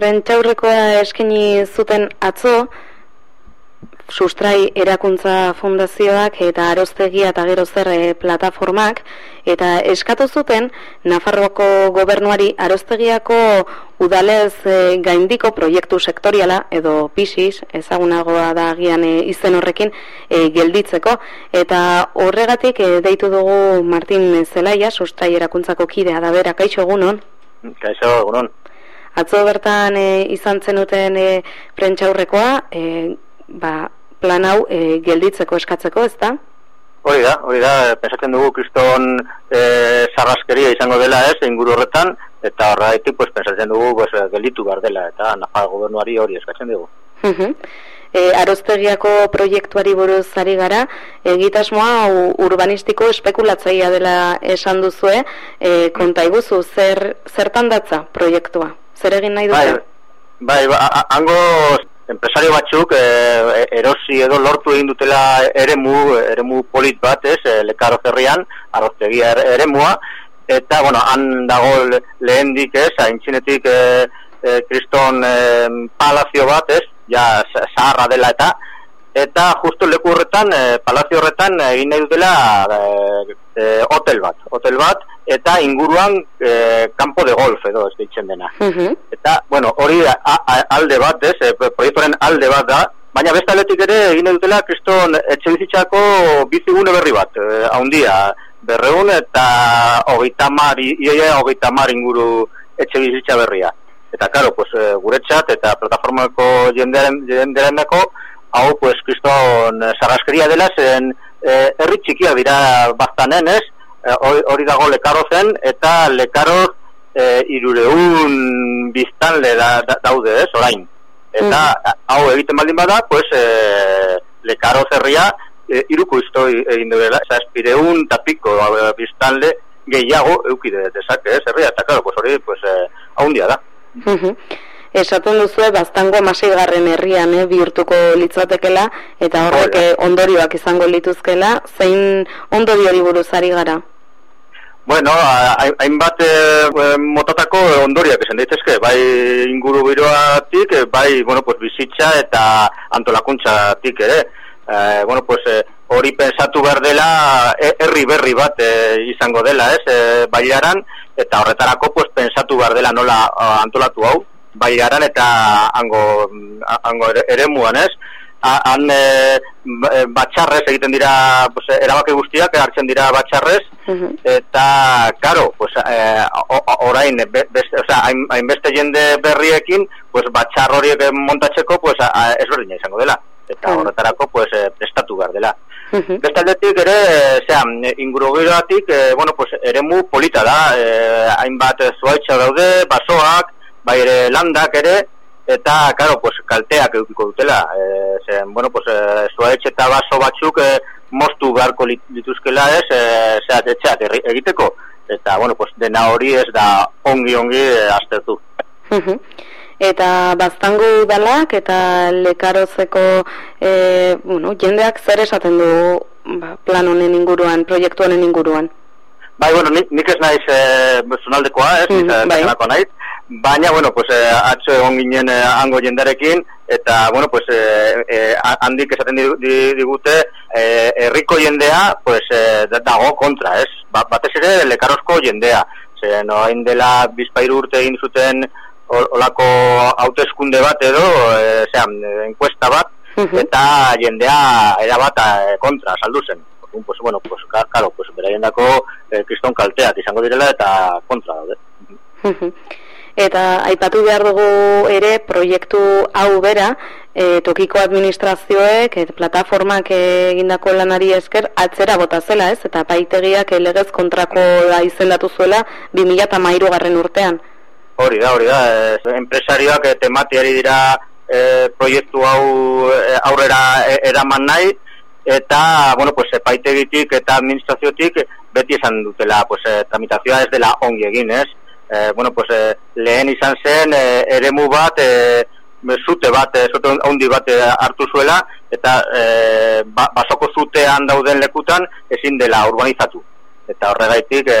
Prentxaurrekoa eskeni zuten atzo, sustrai erakuntza fundazioak eta aroztegia eta gero zer eh, plataformak eta eskatu zuten Nafarroako gobernuari aroztegiako udalez e, gaindiko proiektu sektoriala edo PISIS ezagunagoa da agian e, izen horrekin gelditzeko. Eta horregatik deitu dugu Martin Zelaia sustrai erakuntzako kidea da bera. Kaixo egunon? Kaixo egunon Atzo bertan izan zenuten e, prentxaurrekoa, ba, plan hau e, gelditzeko eskatzeko, ez da? Hori da, hori da, pensatzen dugu kriston e, sarraskeria izango dela ez, inguru horretan, eta horra pues, pensatzen dugu pues, gelditu behar dela, eta nafa gobernuari hori eskatzen dugu. Uh E, aroztegiako proiektuari buruz ari gara, egitasmoa urbanistiko espekulatzaia dela esan duzue, e, konta iguzu, zer, zertan datza proiektua? Zer egin nahi duzu? Bai, bai, ba, hango enpresario batzuk e, erosi edo lortu egin dutela eremu, eremu polit bat, ez, e, lekaro zerrian, arroztegia eremua, eta, bueno, han dago lehendik, ez, haintzinetik e, e, kriston e, palazio bat, ez, ja, zaharra dela eta, eta justu leku horretan, e, palazio horretan egin nahi dutela e, hotel bat, hotel bat, eta inguruan e, campo de golf edo ez ditzen dena. Eta, bueno, hori alde bat, ez, e, proiektuaren alde bat da, baina beste aletik ere egin dutela kriston etxe bizitzako bizigune berri bat, e, haundia, berreun eta hogeita mar, ioia hogeita mar inguru etxe bizitza berria. Eta, karo, pues, e, guretzat eta plataformako jendearen, jendearen hau, pues, kriston sarraskeria dela, zen e, herri txikia dira bastanen, ez, Eh, hori dago lekaro zen, eta lekaro e, eh, irureun biztanle da, daude, ez, orain. Eta mm. hau egiten baldin bada, pues, e, lekaro zerria e, iruko iztoi egin duela, eta espireun tapiko biztanle gehiago eukide dezake, ez, herria, eta claro, pues, hori, pues, e, haundia da. Mm esaten duzu bastango garren herrian eh, bihurtuko litzatekela eta horrek eh, ondorioak izango lituzkela zein ondoriori buruz ari gara? Bueno, hainbat e, motatako ondoriak esan daitezke, bai inguru biroatik, bai, bueno, pues bizitza eta antolakuntzatik ere. E, bueno, pues hori pensatu behar dela herri berri bat izango dela, ez, e, baiaran, eta horretarako pues pensatu behar dela nola antolatu hau, bai garan eta hango, hango ere, muan ez. Han e, batxarrez egiten dira, pues, erabake guztiak hartzen dira batxarrez, eta, karo, pues, e, orain, beste, o sea, hainbeste jende berriekin, pues, batxar horiek montatzeko, pues, ez berdina izango dela. Eta horretarako, pues, prestatu behar dela. Uh -huh. Bestaldetik ere, zera, ingurugiroatik, e, bueno, pues, eremu polita da, e, hainbat zuaitxa daude, basoak, bai ere landak ere eta claro pues kalteak edukiko dutela. Eh zen bueno pues e, eta baso batzuk e, mostu beharko dituzkela ez? Eh egiteko. Eta bueno pues dena hori ez da ongi ongi e, aztertu. Eta baztango udalak eta lekarozeko e, bueno, jendeak zer esaten du ba, plan honen inguruan, proiektu honen inguruan? Bai, bueno, nik, nik ez naiz e, zonaldekoa, ez, mm, bai. naiz, Baina, bueno, pues, eh, atzo egon ginen eh, hango jendarekin, eta, bueno, pues, eh, eh, handik esaten digute, eh, erriko jendea, pues, eh, dago kontra, ez? Ba, batez ere, lekarozko jendea. Ze, no, hain dela bizpairu urte egin zuten olako hauteskunde bat edo, eh, zean, enkuesta bat, eta jendea erabat eh, kontra, saldu zen. Pues, bueno, pues, claro, pues, bera jendako eh, kriston kalteak izango direla eta kontra daude eta aipatu behar dugu ere proiektu hau bera e, tokiko administrazioek eta plataformak egindako lanari esker atzera bota zela ez? Eta paitegiak legez kontrako da izendatu zuela 2013 garren urtean. Hori da, hori da e, enpresarioak e, tematiari dira e, proiektu hau e, aurrera e, eraman nahi. Eta, bueno, pues, epaitegitik eta administraziotik beti esan dutela, pues, e, tramitazioa ez dela ongi egin, ez? E, bueno, pues, e, lehen izan zen e, eremu bat e, zute bat, e, zute handi bat e, hartu zuela eta e, ba, basoko zutean dauden lekutan ezin dela urbanizatu. Eta horregaitik e,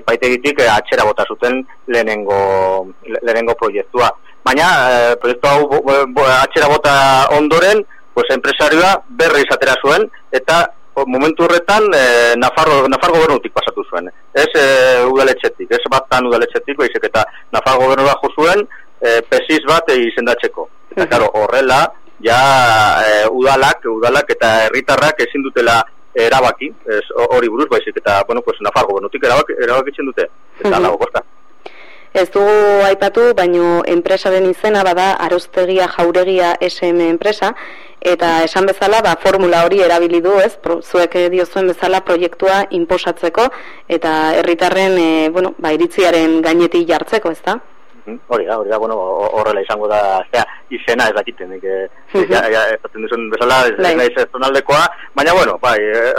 epaitegitik e, atxera bota zuten lehenengo, lehenengo proiektua. Baina e, proiektu hau bo, bo, atxera bota ondoren, pues, enpresarioa berri izatera zuen, eta momentu horretan e, Nafarro, Nafarro gobernutik pasatu zuen. Ez e, udaletxetik, ez batan udaletxetik, baizik eta Nafarro gobernua jo zuen, e, pesiz bat izendatzeko. Eta, claro, horrela, ja e, udalak, udalak eta herritarrak ezin dutela erabaki, ez hori buruz baizik eta, bueno, pues Nafarro gobernutik erabaki, erabakitzen dute. Eta, uh -huh. Ez dugu aipatu, baino enpresaren izena bada Arostegia Jauregia SM enpresa eta esan bezala ba, formula hori erabili du, ez? Pro, zuek diozuen bezala proiektua inposatzeko eta herritarren e, bueno, ba, iritziaren gainetik jartzeko, ezta? Hori da, hori da, bueno, horrela izango da, zera, izena ez dakiten, nik, eh, ezaten duzun bezala, ez bai. naiz ez zonaldekoa, baina, bueno, bai, eh,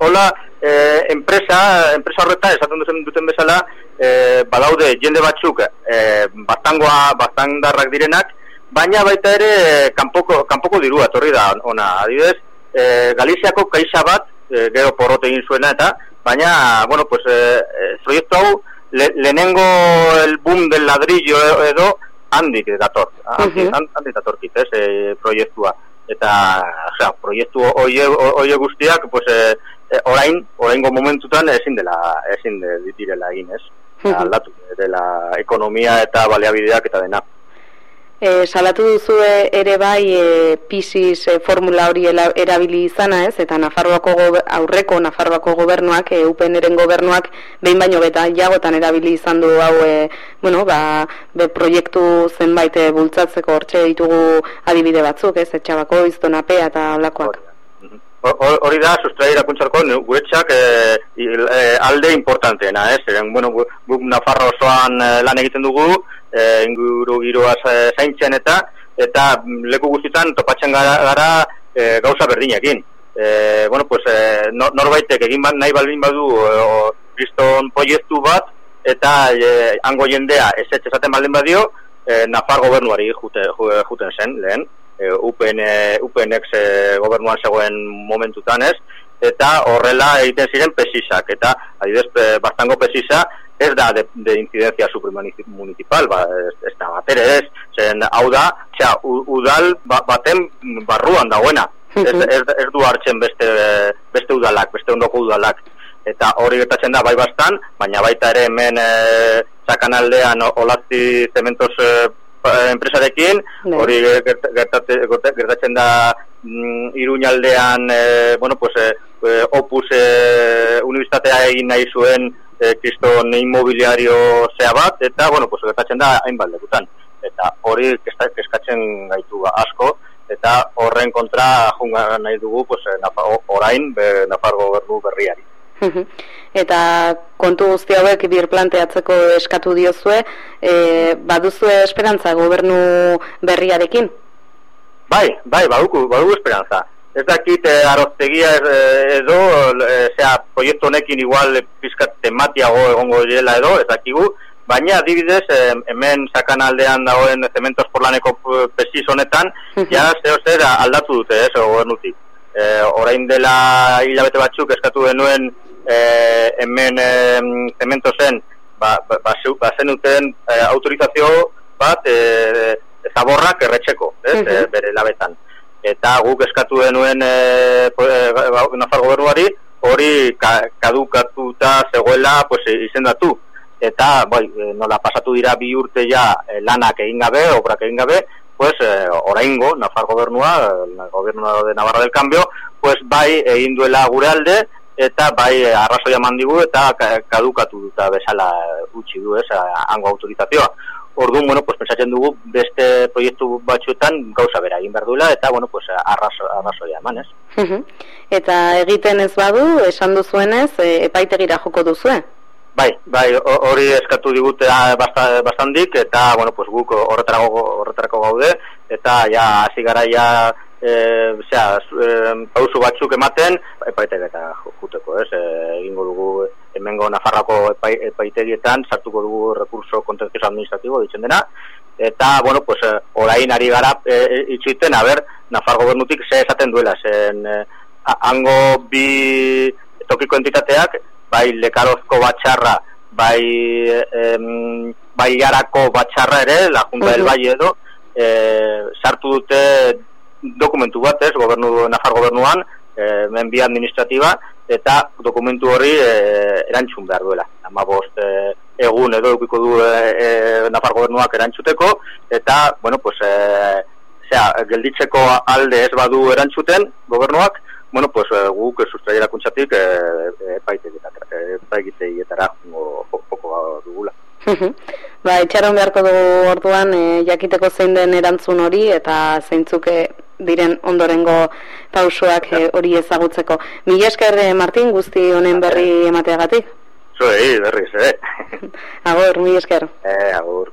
hola, eh, enpresa, enpresa horreta, esaten duzen duten bezala, eh, badaude jende batzuk, eh, bastangoa, bastandarrak direnak, baina baita ere, kanpoko, kanpoko dirua, torri da, ona, adibidez, eh, Galiziako kaixa bat, eh, gero porrote egin zuena eta, baina, bueno, pues, eh, proiektu hau, le, lehenengo el boom del ladrillo edo handik dator, handik, uh -huh. datorkit, ez, e, proiektua. Eta, osea, proiektu oie, oie guztiak, pues, e, e, orain, oraingo momentutan ezin dela, ezin de, direla egin, ez. Uh -huh. Aldatu, dela ekonomia eta baleabideak eta dena. E, salatu duzu ere bai e, PISIS e, formula hori erabili izana ez, eta Nafarroako aurreko Nafarroako gobernuak, e, UPNren gobernuak, behin baino beta jagotan erabili izan du hau, e, bueno, ba, be, proiektu zenbait bultzatzeko. Hortxe ditugu adibide batzuk, ez, etxabako, iztonapea eta olakoak. Hori da, sustrai irakuntzarko, guretxak e, e, alde importanteena, ez, bueno, gu, Nafarro osoan lan egiten dugu, e, inguru giroa zaintzen eta eta leku guztietan topatzen gara, gara e, gauza berdinekin. E, bueno, pues, e, norbaitek egin bat nahi baldin badu e, kriston proiektu bat eta e, hango jendea ez esaten baldin badio e, Nafar gobernuari jute, juten zen lehen e, UPN, UPNX e, gobernuan zegoen momentutan ez eta horrela egiten ziren pesisak eta adibidez bastango pesisa ez da de, de incidencia supramunicipal, ba, ez, ez da bat ere ez, zen hau da, txa, udal ba, baten barruan dagoena, ez, ez, ez du hartzen beste, beste udalak, beste ondoko udalak, eta hori gertatzen da bai bastan, baina baita ere hemen e, zakanaldean olazti zementos e, enpresarekin, bai. hori gertatzen da mm, iruñaldean, e, bueno, pues, e, opus e, universitatea egin nahi zuen e, kriston inmobiliario zea bat, eta, bueno, pues, gertatzen da hainbat lekutan. Eta hori keskatzen gaitu asko, eta horren kontra junga nahi dugu, pues, orain, be, Nafargo berru berriari. eta kontu guzti hauek bir planteatzeko eskatu diozue, e, baduzue esperantza gobernu berriarekin? Bai, bai, badugu, badugu esperantza ez dakit eh, aroztegia eh, edo, eh, zera, proiektu honekin igual pizkat tematiago egongo direla edo, ez dakigu, baina adibidez, eh, hemen sakan aldean dagoen zementos porlaneko pesiz honetan, ja, zeo zer aldatu dute, ez, gobernutik. Eh, orain dela hilabete batzuk eskatu denuen eh, hemen eh, zementosen, ba, ba, ba, ba zenuten eh, autorizazio bat eh, zaborrak erretxeko, ez, uh bere labetan eta guk eskatu denuen e, Nafar gobernuari hori kadukatuta zegoela pues, izendatu eta bai, nola pasatu dira bi urte ja lanak egin gabe, obrak egin gabe pues e, oraingo Nafar gobernua, gobernua de Navarra del Cambio, pues bai egin duela gure alde eta bai arrazoia mandigu eta kadukatu duta bezala utzi du, ez, hango autorizazioa. Orduan, bueno, pues pensatzen dugu beste proiektu batzuetan gauza bera egin behar duela eta, bueno, pues arrazo, arrazoia eman, ez? eta egiten ez badu, esan duzuenez, e, epaitegira joko duzue? Bai, bai, hori eskatu digute ah, bastandik eta, bueno, pues guk horretarako, horretarako gaude eta ja, hasi gara ja eh, sea, e, pausu batzuk ematen, epaitega eta juteko, ez? E, egingo dugu hemengo Nafarrako epai, epaitegietan sartuko dugu recurso contencioso administrativo ditzen dena. Eta bueno, pues eh, orain ari gara e, itxiten, a ber, Nafar gobernutik ze esaten duela, zen e, hango bi tokiko entitateak, bai lekarozko batxarra, bai em, baiarako batxarra ere, la Junta del Valle edo, e, sartu dute dokumentu bat ez, gobernu, Nafar gobernuan, e, menbi administratiba, eta dokumentu hori e, erantzun behar duela. Ama bost e, egun edo eukiko du e, e, Nafar gobernuak erantzuteko, eta, bueno, pues, e, zera, gelditzeko alde ez badu erantzuten gobernuak, bueno, pues, e, guk sustraiera kuntzatik e, epaiteietara joko dugula. ba, etxaron beharko du orduan e, jakiteko zein den erantzun hori eta zeintzuk diren ondorengo pausuak hori ezagutzeko. Mila esker, Martin, guzti honen berri emateagatik? Zuei, berriz, eh? agur, mila esker. Eh, agur.